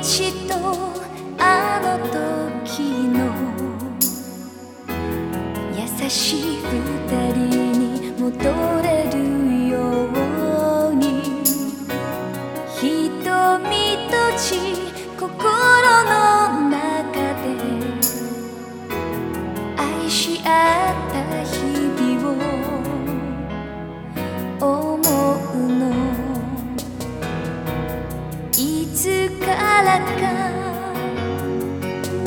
一度あの時の優しい二人に戻れるように。瞳閉じ心のから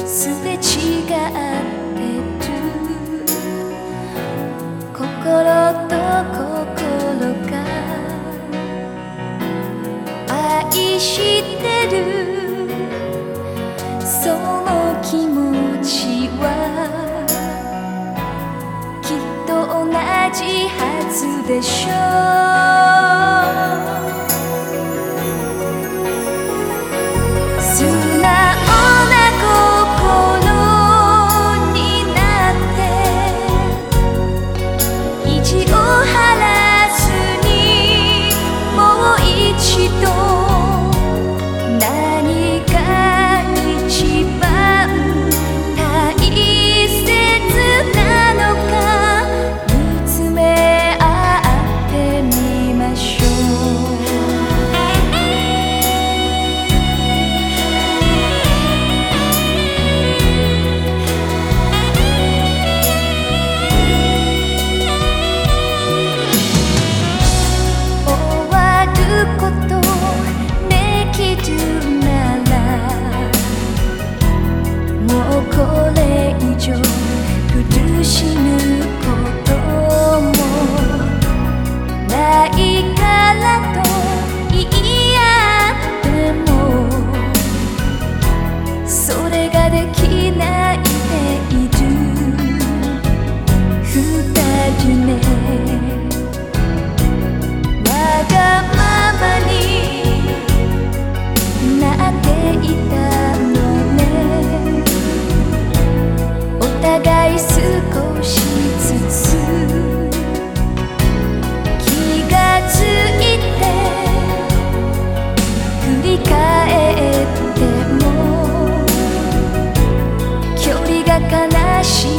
かすれ違ってる。心と心が愛してる。その気持ちはきっと同じはずでしょう。to 悲しい